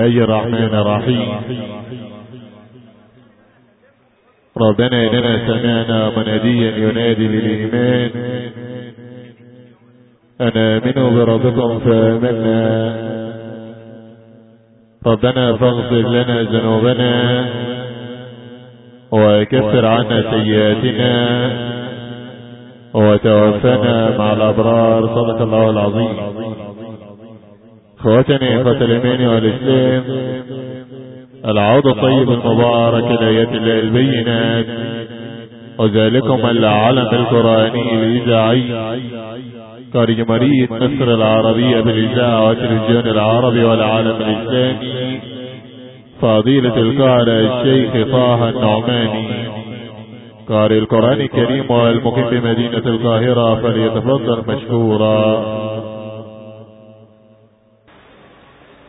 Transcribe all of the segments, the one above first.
أي الرحمن الرحيم ربنا إننا سمعنا مناديا ينادي للإيمان. أنا آمنوا بربكم فآمنا. ربنا فاغفر لنا ذنوبنا وكفر عنا سيئاتنا وتوفنا مع الأبرار. صدق الله العظيم. اخواتنا اخوة الايمان والإسلام العود الطيب المبارك لآيات الله البينات وذلكم العلم القرآني الإذاعي كارجمارية مصر العربية بالإذاعة والتلفزيون العربي والعالم الإسلامي فضيلة القارئ الشيخ طه النعماني قارئ القرآن الكريم والمقيم بمدينة القاهرة فليتفضل مشكورا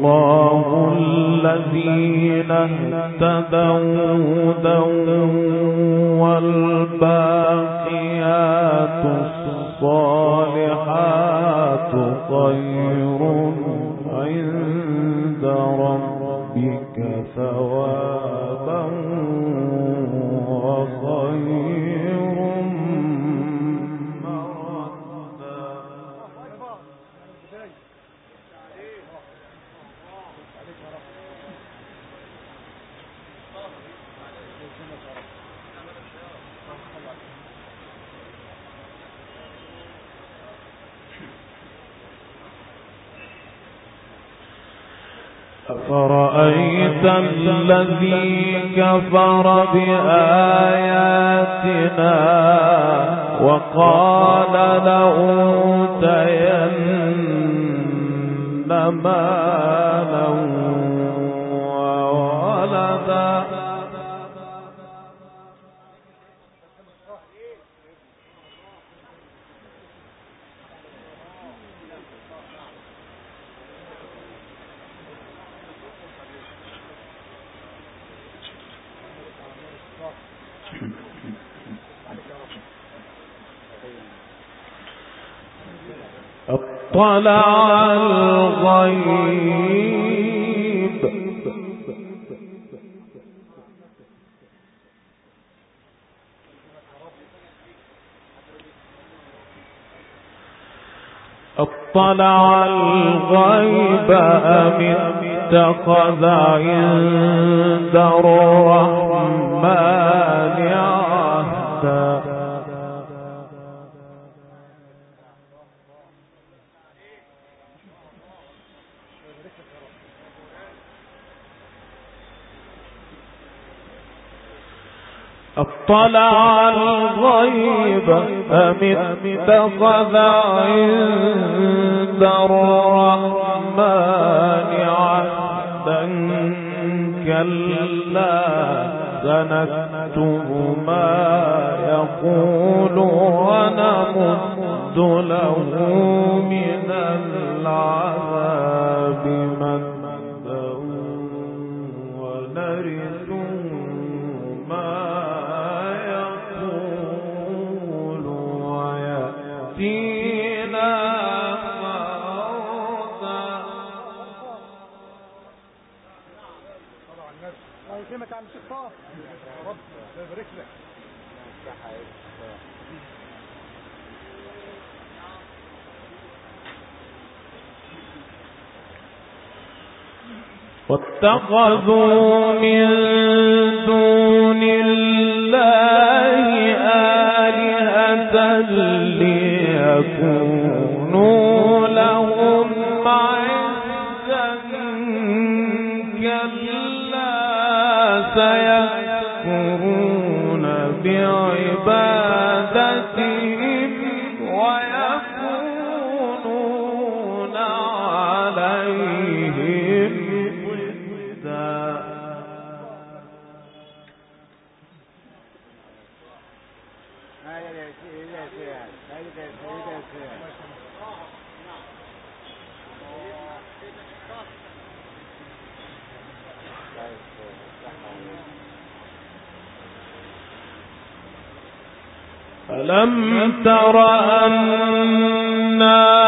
الله الذين اهتدوا هدى والباقيات الصالحات خير الذي كفر بآياتنا وقال لأوتين مالا اطلع الغيب. اطلع الغيب أم اتخذ عند الرحمن عهدا اطلع الغيب أم اتخذ عند الرحمن عهدا؟ كلا سنكتب ما يقول ونمد له من العذاب واتخذوا من دون الله آلهة ليكونوا ألم تر أنا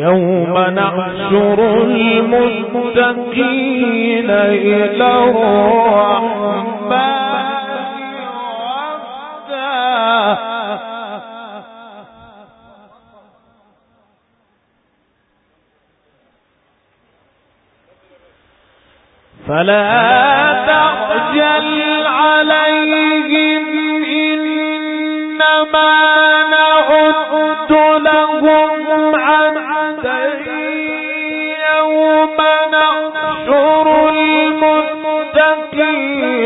يوم نحشر المتقين إلى الرحمن فلا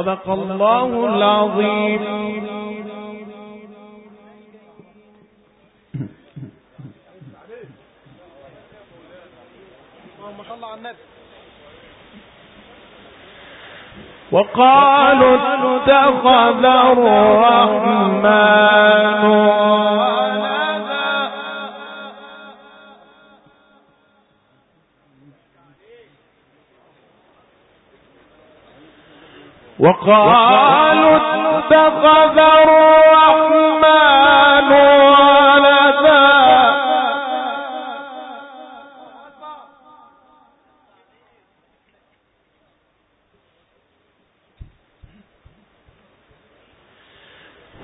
صدق الله العظيم. وقالوا اتخذ الرحمن وقالوا اتخذ الرحمن ولدا.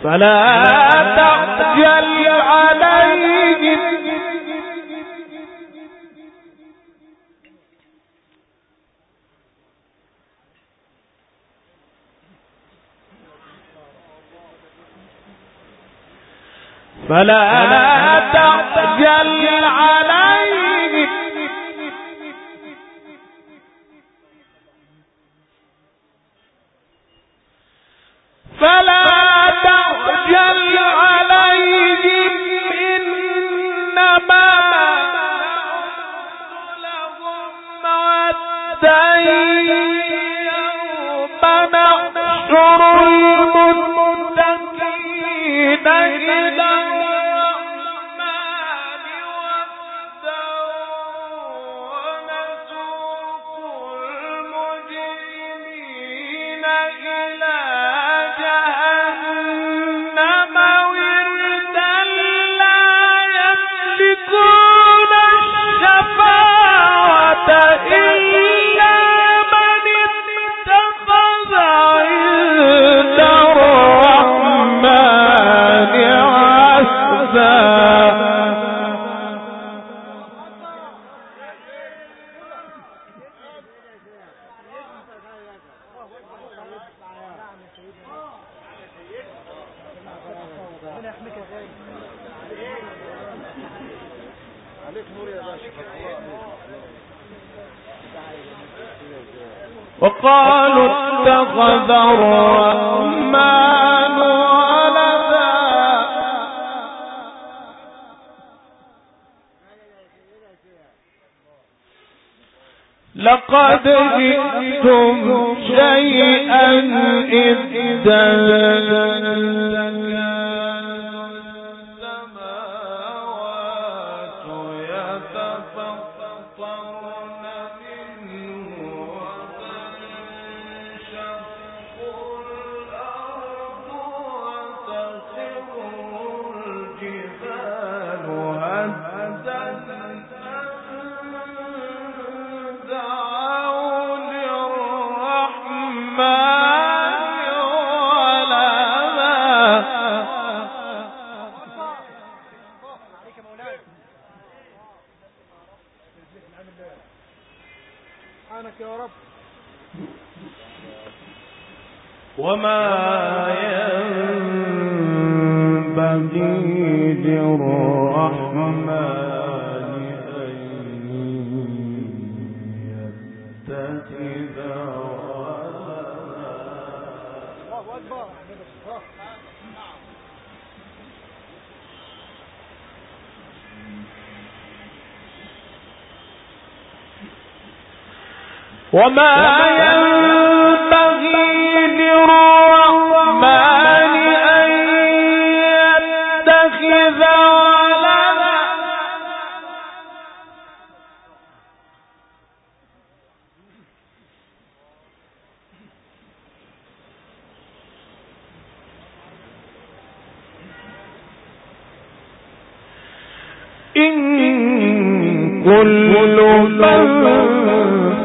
فلا فلا تعجل عليه فلا وما كل من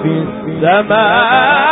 في السماء.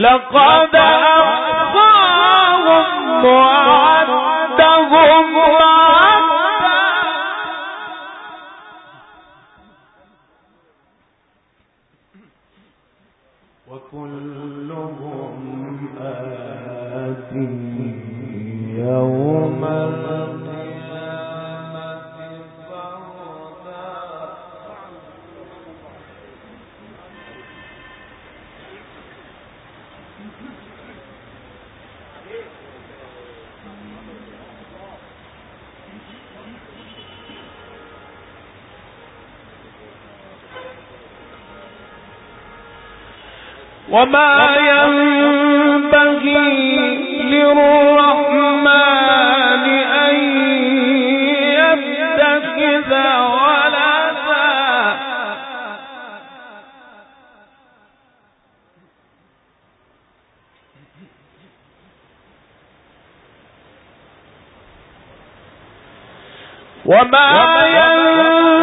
لقد وما ينبغي للرحمن أن يتخذ ولدا وما ينبغي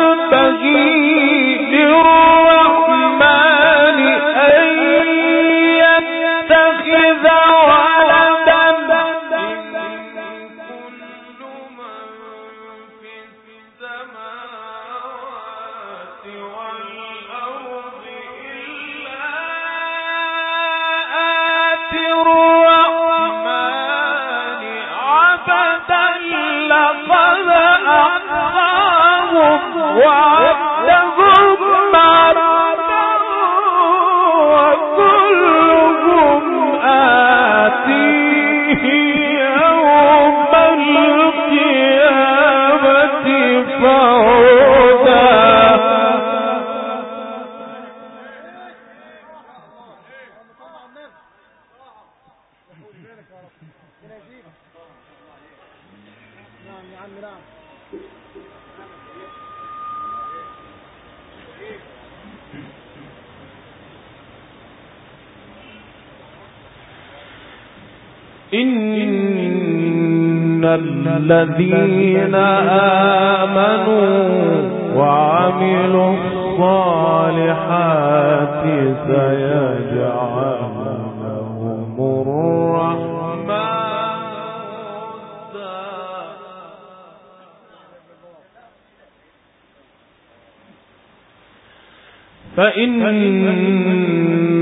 وكلهم آتيه الذين آمنوا وعملوا الصالحات سيجعل لهم الرحمن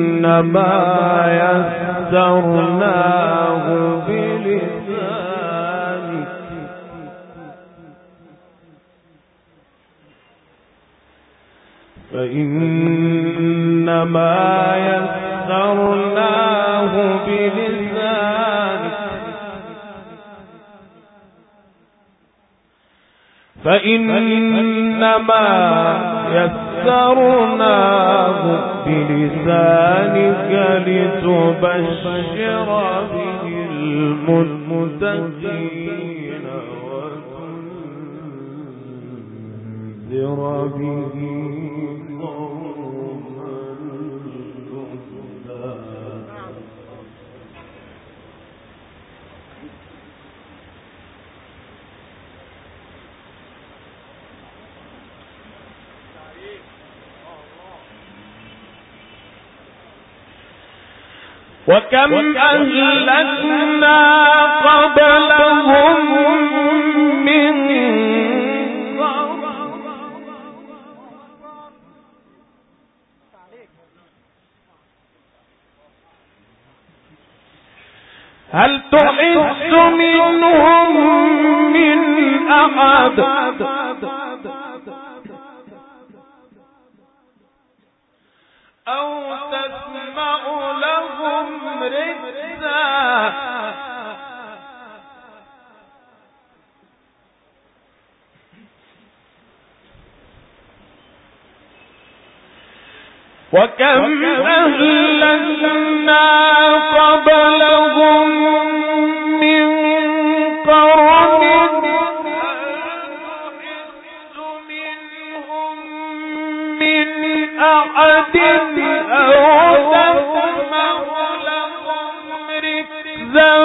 فإنما يسرناه بلسانك فإنما يسرناه بلسانك فإنما يسرناه بلسانك لتبشر به المتقين وتنذر به. وكم أهلكنا قبلهم من هل تحس منهم من أحد؟ أو تسمع لهم ركزا وكم أهلكنا قبلهم أو تسمع لهم ركزا.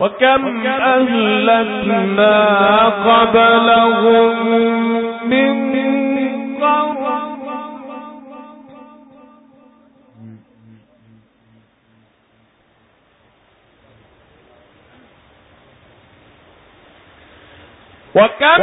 وكم أهلكنا قبلهم من قرن وكم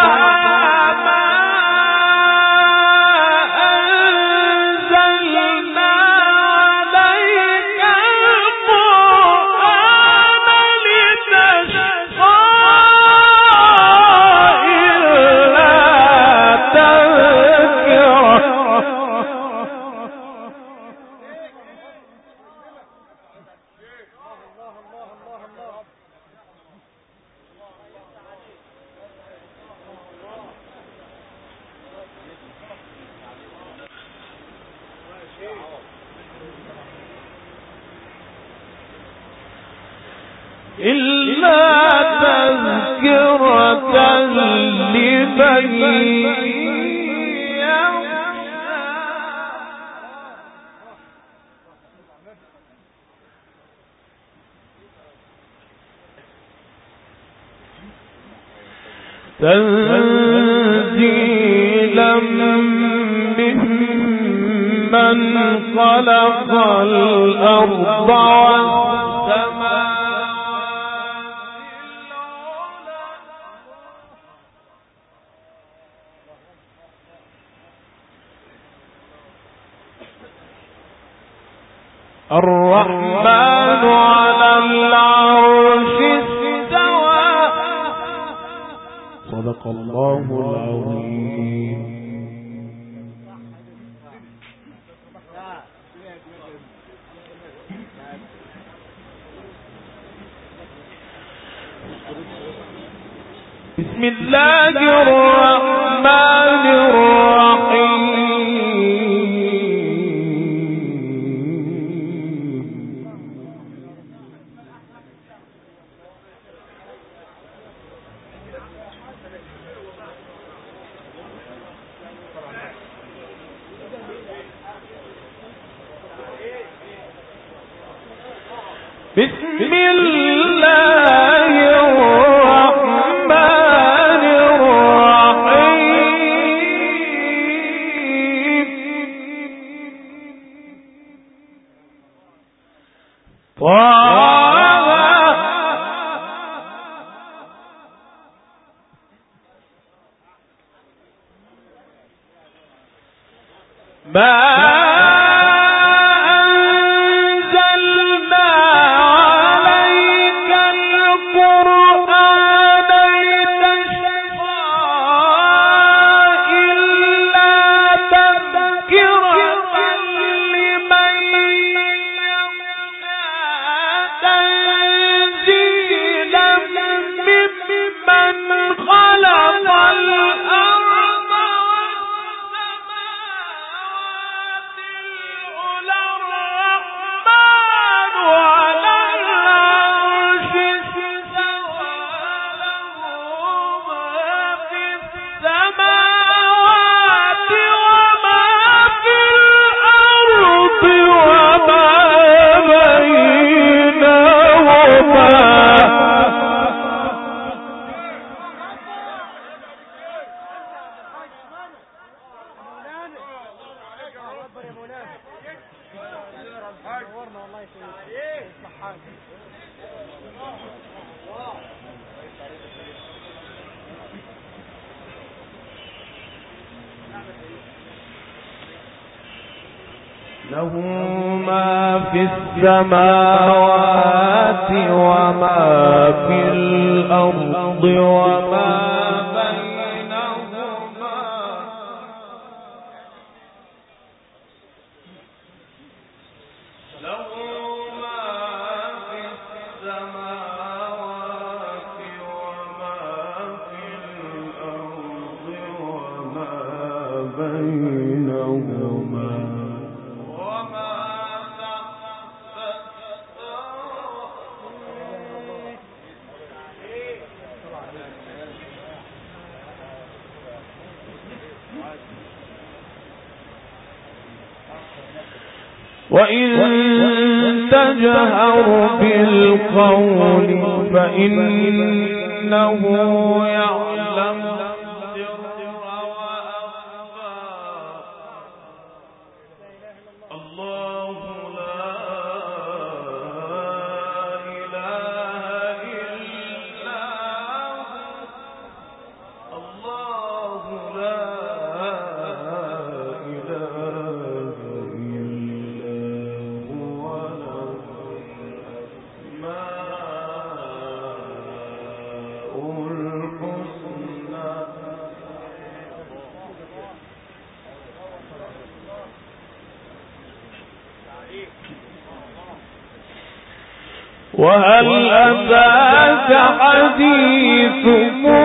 تنزيلا ممن خلق الأرض والسماء. الر السماء وإن وهل أتاك حديث موسى؟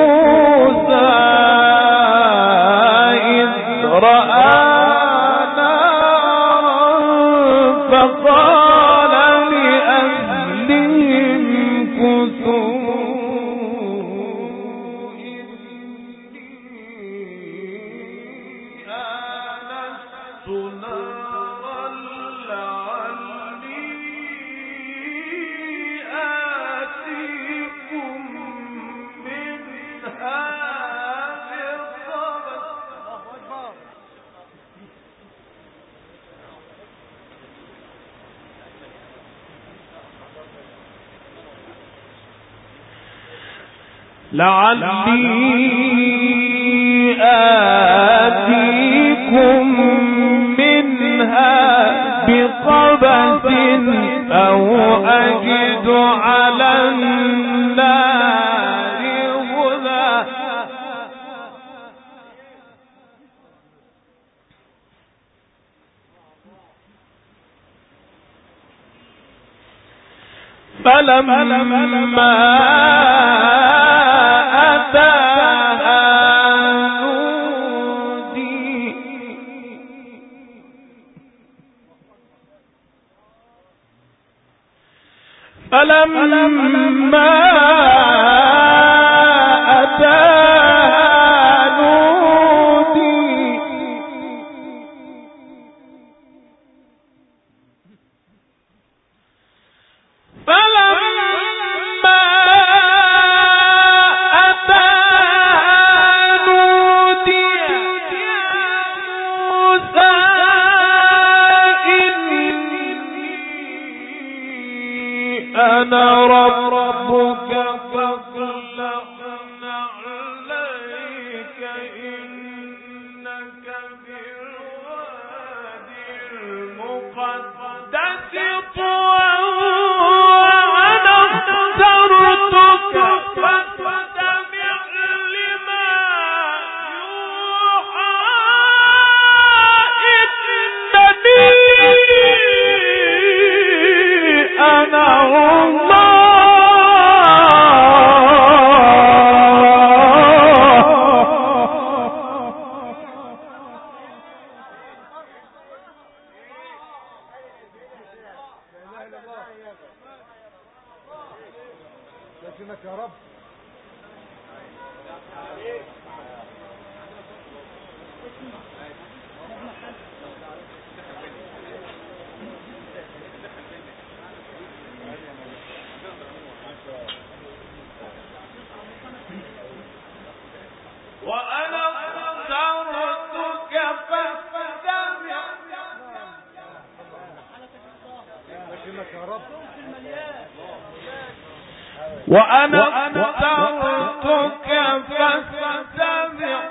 فلما وأنا اخترتك فاستمع.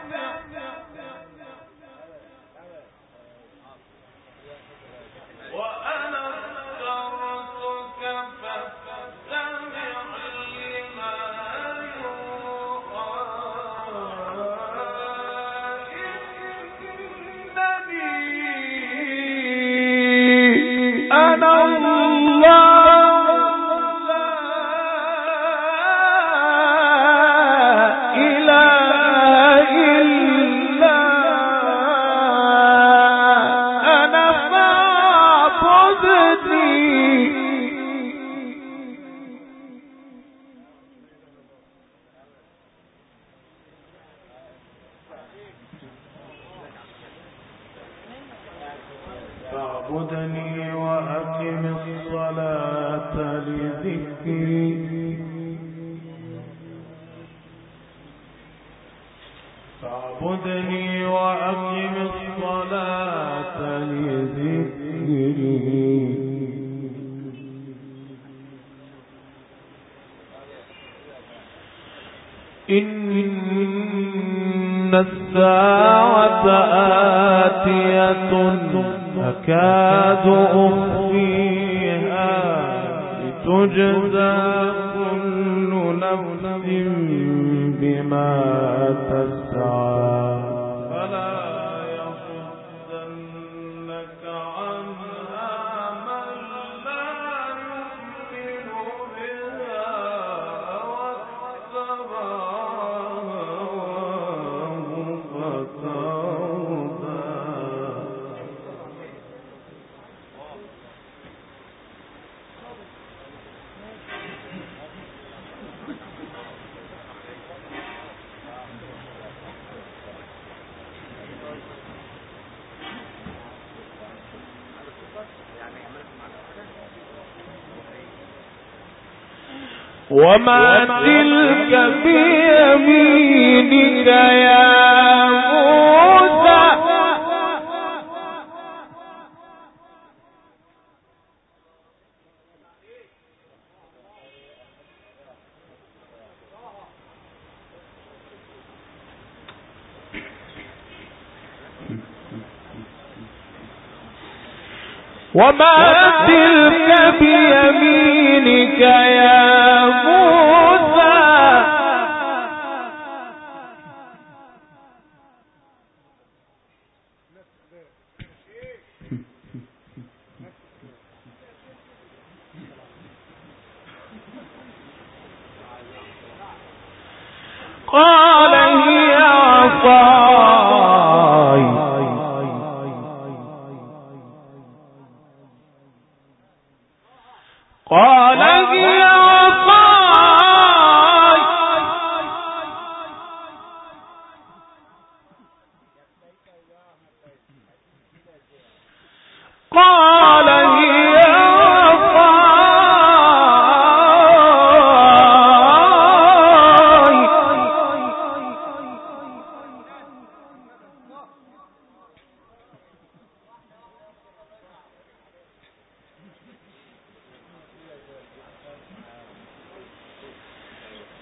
وما تلك بيمينك يا موسى. وما تلك بيمينك يا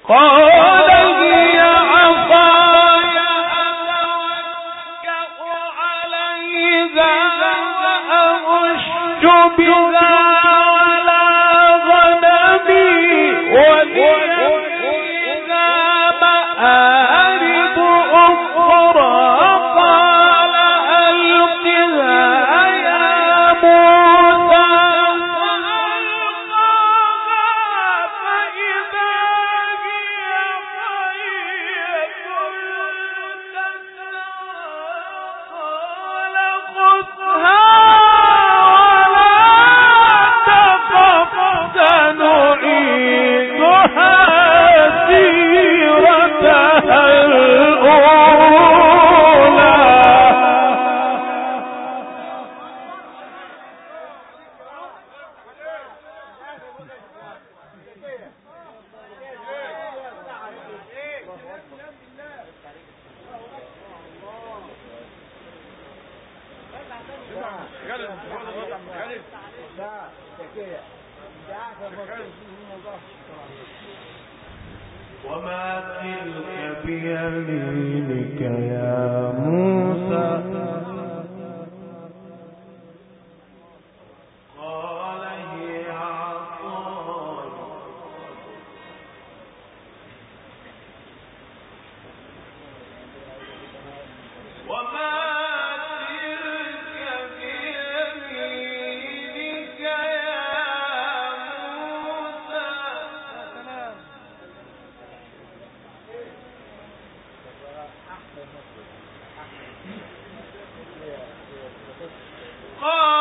قال الله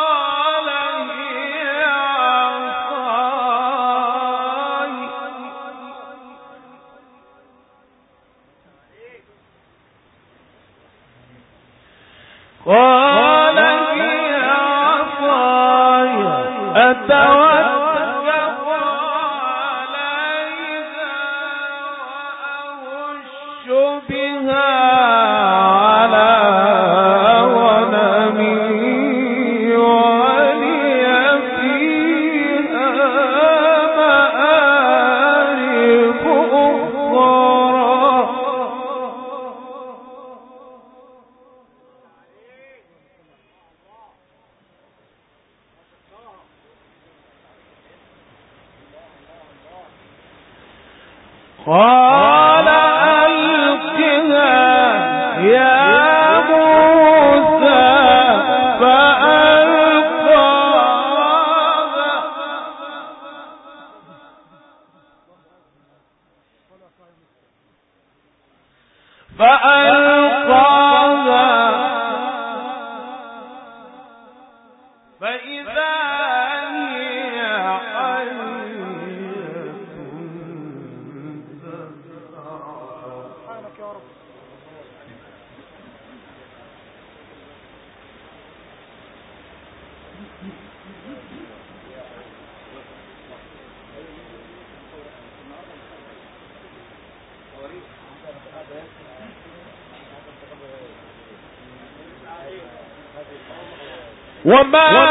وما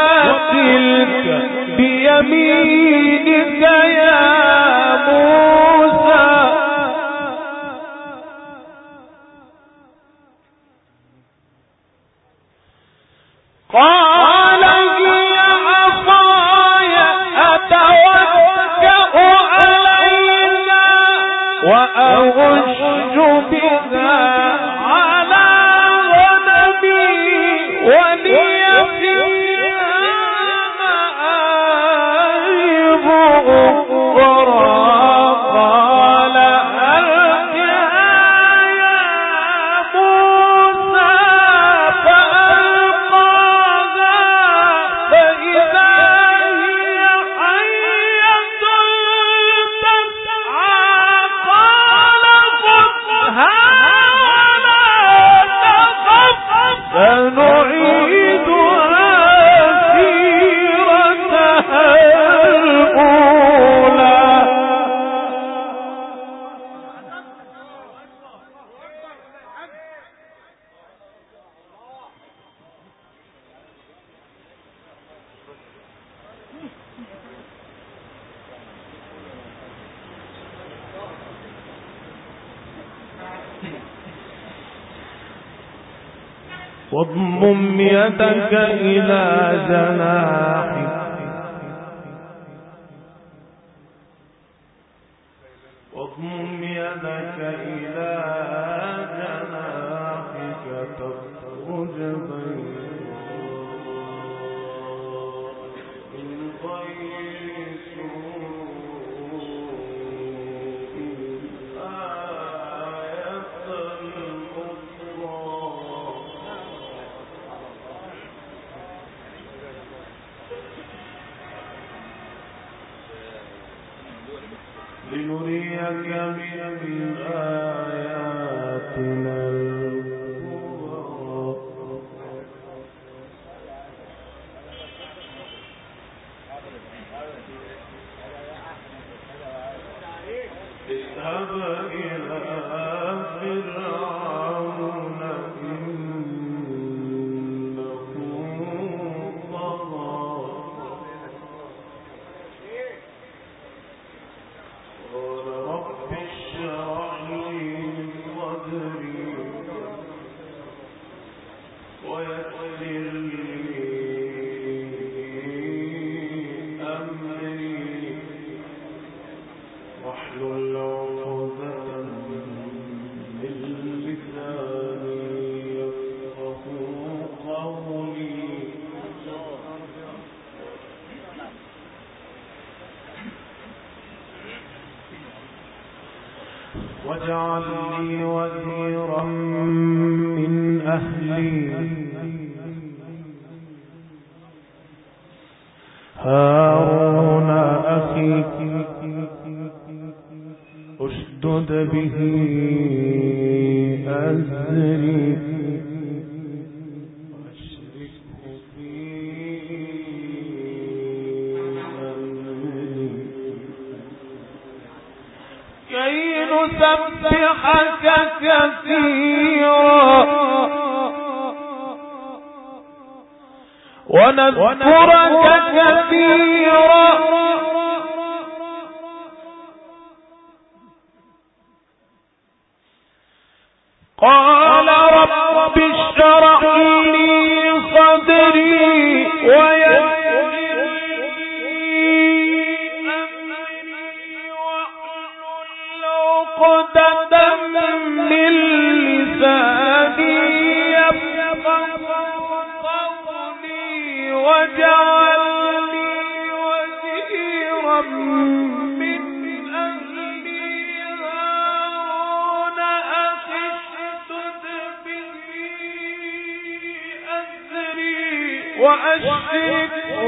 لنريك من آياتنا. قال رب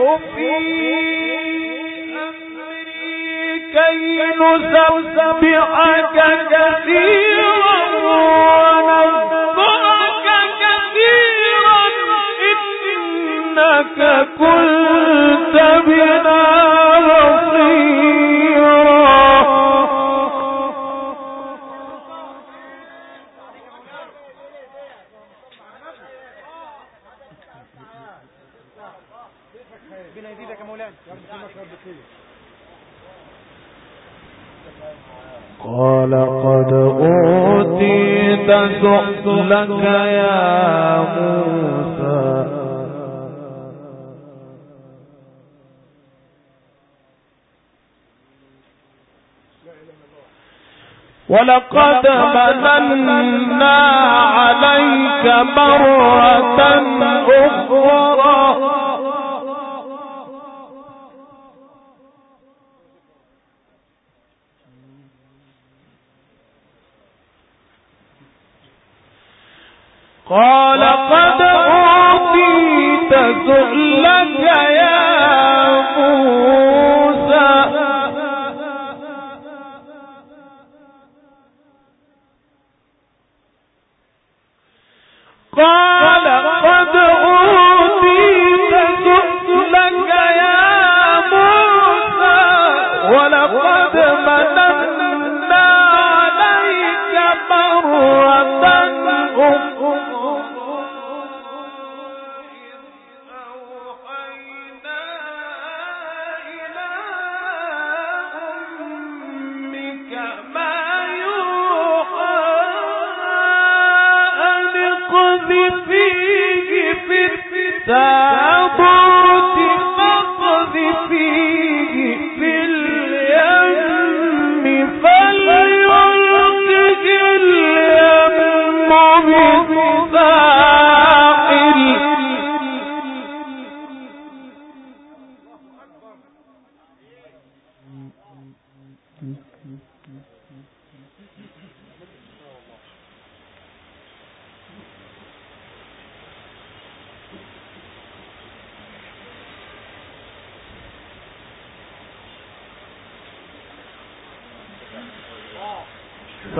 في أمري كي نسبحك كثيرا ونذكرك كثيرا إنك كنت بنا بصيرا ولقد أوتيت سؤلك يا موسى. ولقد مننا عليك مرة أخرى. قال قد أعطيت سؤلا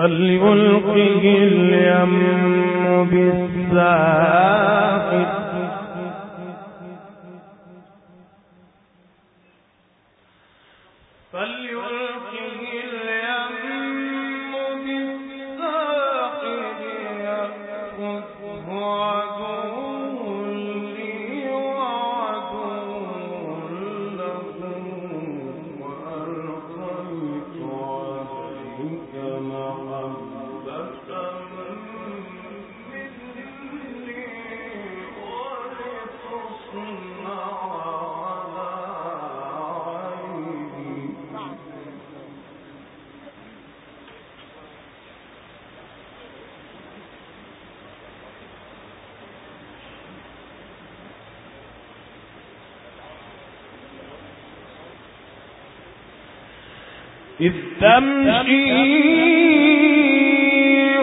فليلقه اليم بالسلام إذ تمشي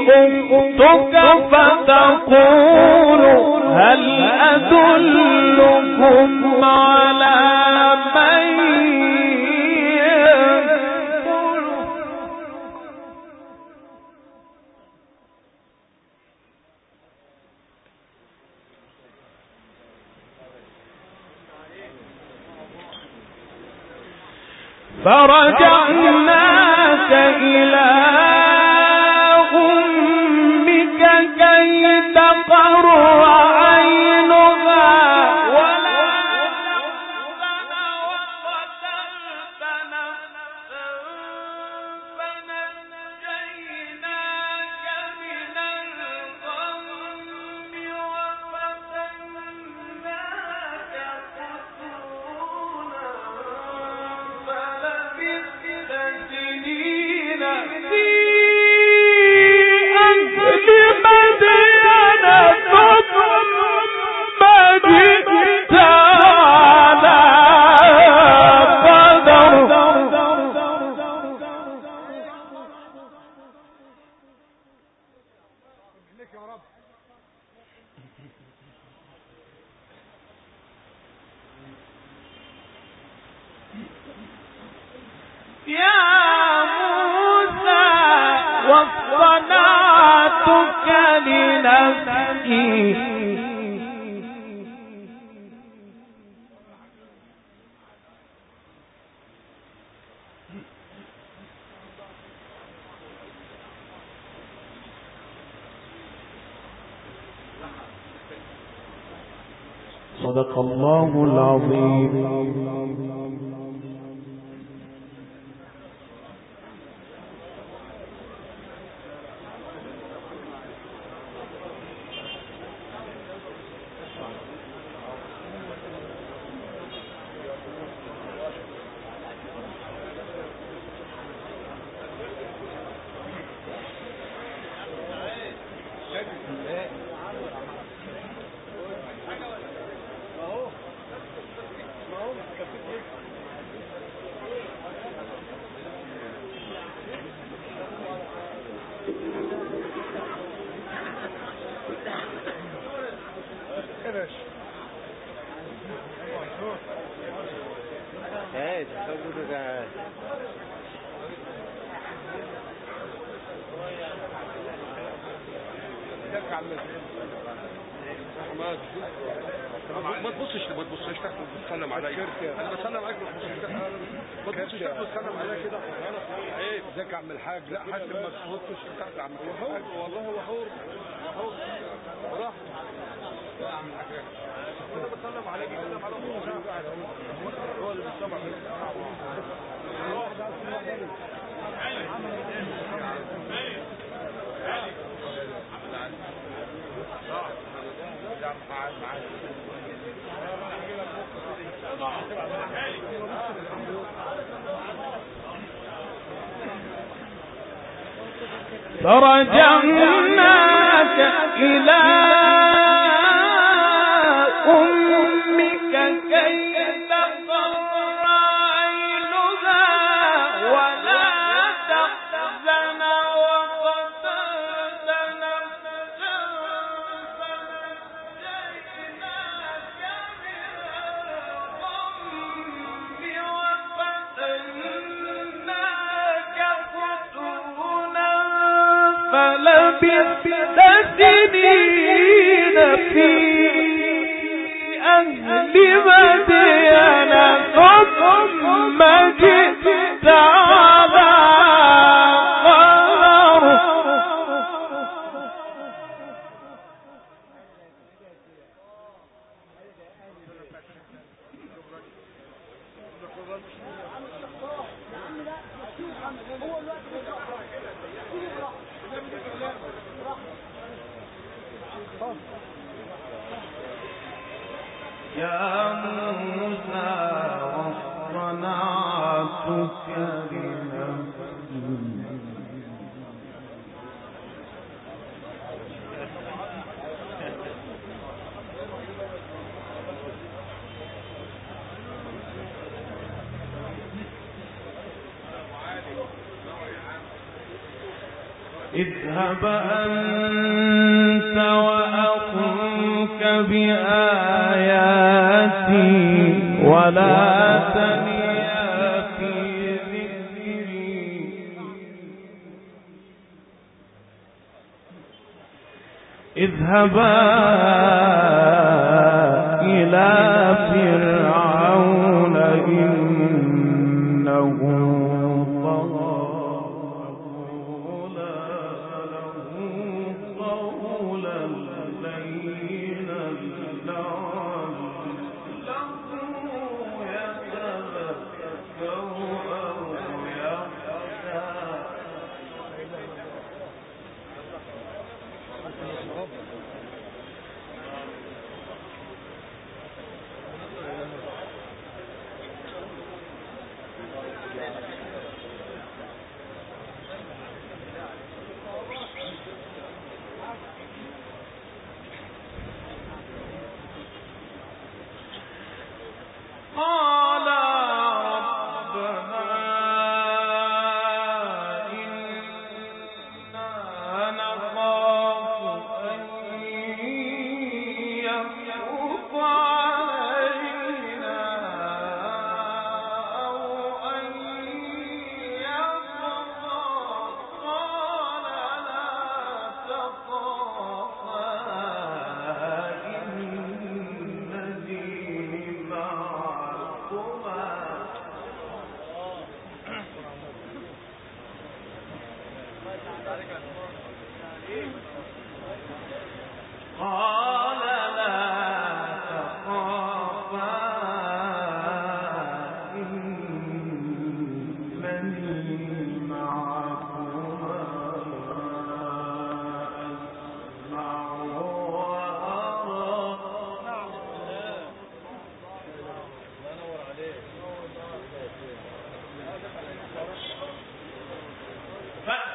أختك فتقول هل أدلكم على من يقول فرجعنا وصلاتك لنفسي. صدق الله العظيم. فرجعناك إلى أهل مدين ثم جئت اذهبا إلى فرعون.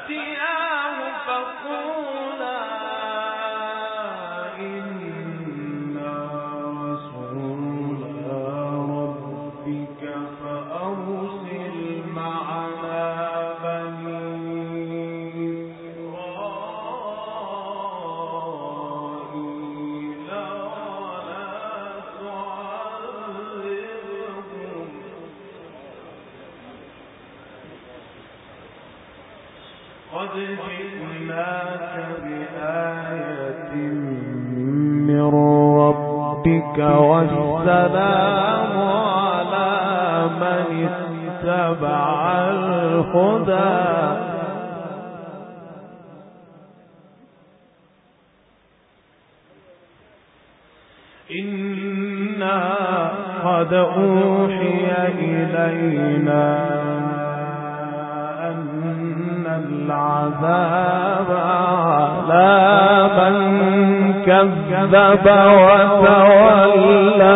فأتياه فقول قد أوحي إلينا أن العذاب على من كذب وتولى.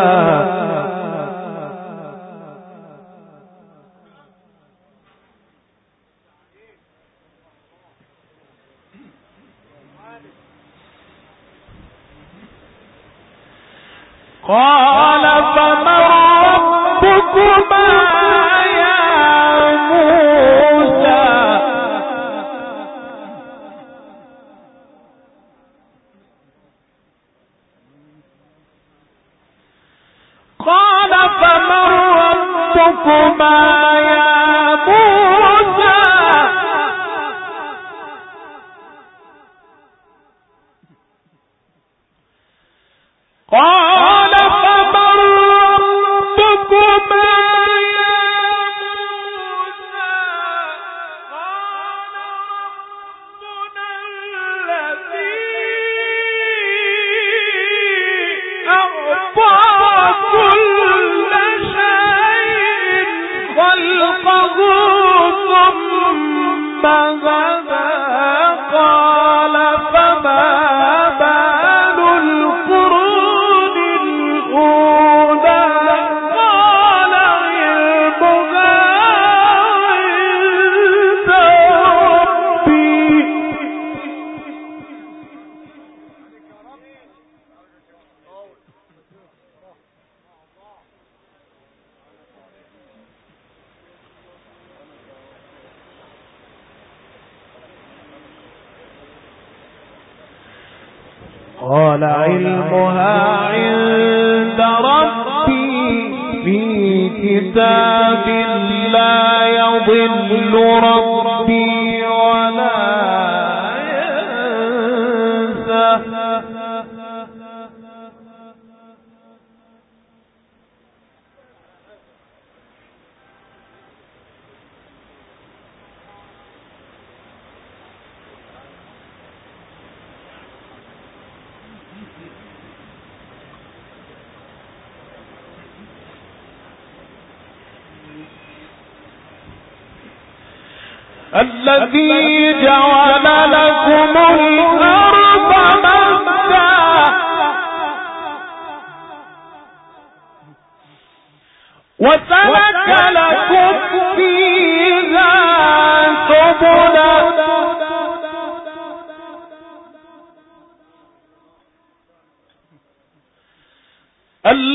قال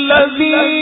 الذي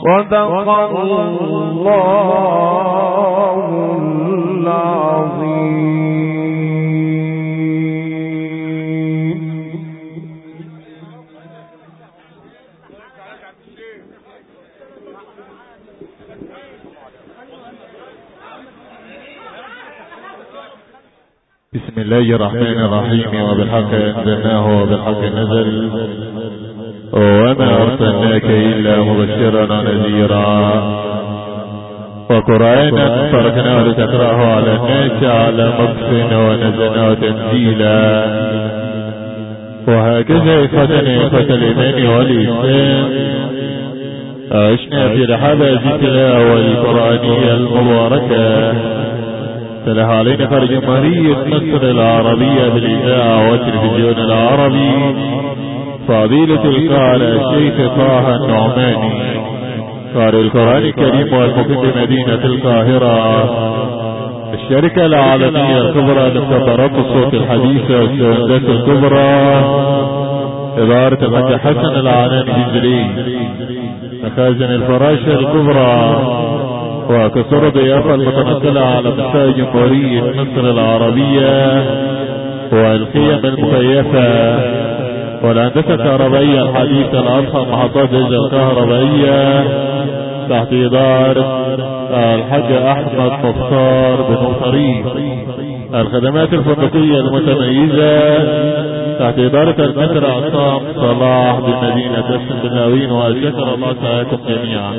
صدق الله العظيم. بسم الله الرحمن الرحيم. وبالحق أنزلناه وبالحق نزل. أرسلناك إلا مبشرا ونذيرا وقرآنا تركناه لتقرأه على الناس على مكس ونزلناه تنزيلا وهكذا إخوتنا إخوة الإيمان والإسلام. عشنا في رحاب هذه التلاوة القرآنية المباركة. تلها علينا فرج جمهورية مصر العربية بالإذاعة والتلفزيون العربي. فضيلة القارئ الشيخ طه النعماني قارئ القرآن الكريم والمقيم بمدينة القاهرة. الشركة العالمية الكبرى لمكبرات الصوت الحديثة والسندات الكبرى. إدارة الحاج حسن العناني الجلي مخازن الفراشة الكبرى. وكسر ضيافة المتنقلة على مستوى جمهورية مصر العربية والقيم المكيفة. والهندسة الكهربائية الحديثة لأضخم محطات الكهربائية تحت إدارة الحاج أحمد مختار بن طريق الخدمات الفندقية المتميزة. تحت إدارة المتر عصام صلاح بمدينة السندناوين وشكر الله سعيكم جميعا.